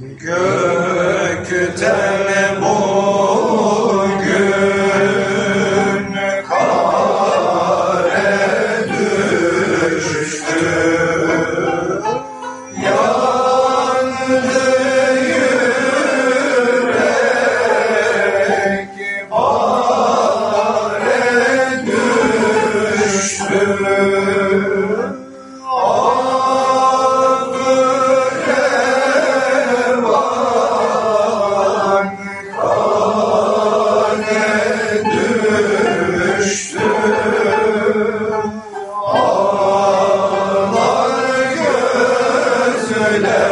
Gökten bugün Amen.